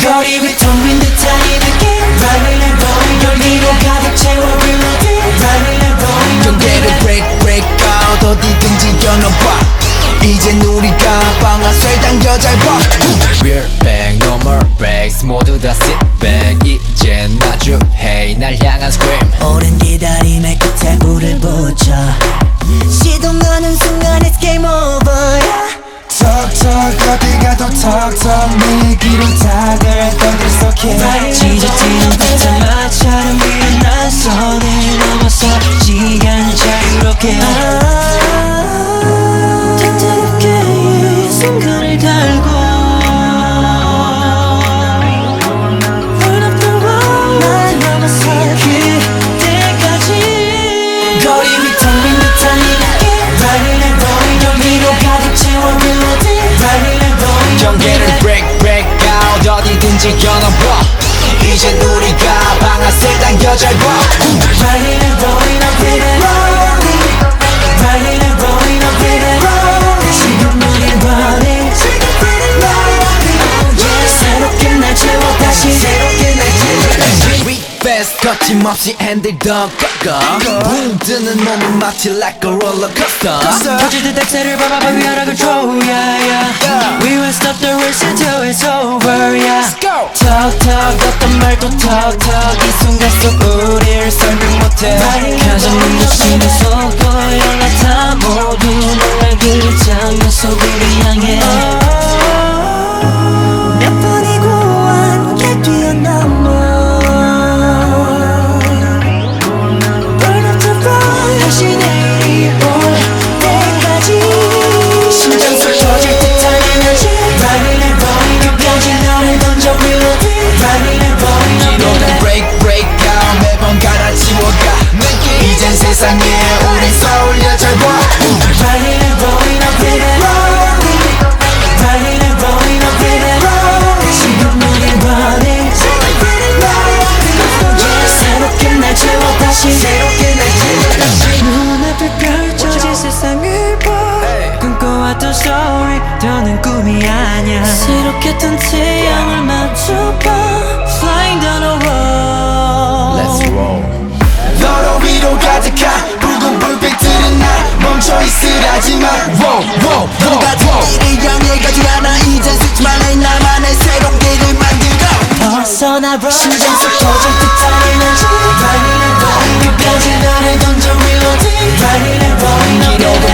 거리 위텅빈 듯한 이 느낌 Running and rolling 열기로 가득 채워 reloading Running and rolling 경계를 break break out 어디든지 열어봐 이젠 우리가 방아쇠 당겨 잘봐 We're back, no more breaks 모두 다 sit back 이젠 마주해 날 향한 scream 던 지 열어봐 이젠 우리가 방아쇠 당겨 잘봐 Running and rolling up with it 지금 우린 running 새롭게 날 채워 다시 새롭게 날 채워 We fast 거침없이 핸들 더 꺾어 붕 뜨는 몸은 마치 like a roller coaster 터질 듯 엑셀을 밟아봐 the control yeah yeah We 속으로 향해 몇 번이고 함께 뛰어넘어 Burn up the road 다시 내일이 올 때까지 심장 속 터질 듯한 에너지 Running and rolling 끝까지 너를 던져 reload Running and rolling 기도는 break break down 매번 갈아치워가 느끼 이젠 세상에 우린 서울 여자와 Running 꿈이 아냐 시룩했던 체형을 맞춰봐. Flying down a road Let's roll. 너로 위로 가득한 붉은 불빛들은 날 멈춰있으라. 하지마. Wow wow wow wow 일을 연결하지 않아. 이젠 쓰지 말래 나만의 새로운 길을 만들어 벌써 나 r o 심장 속 터질 듯 달리는 중 Running and running 끝까지 나를 던져 reloading Running and running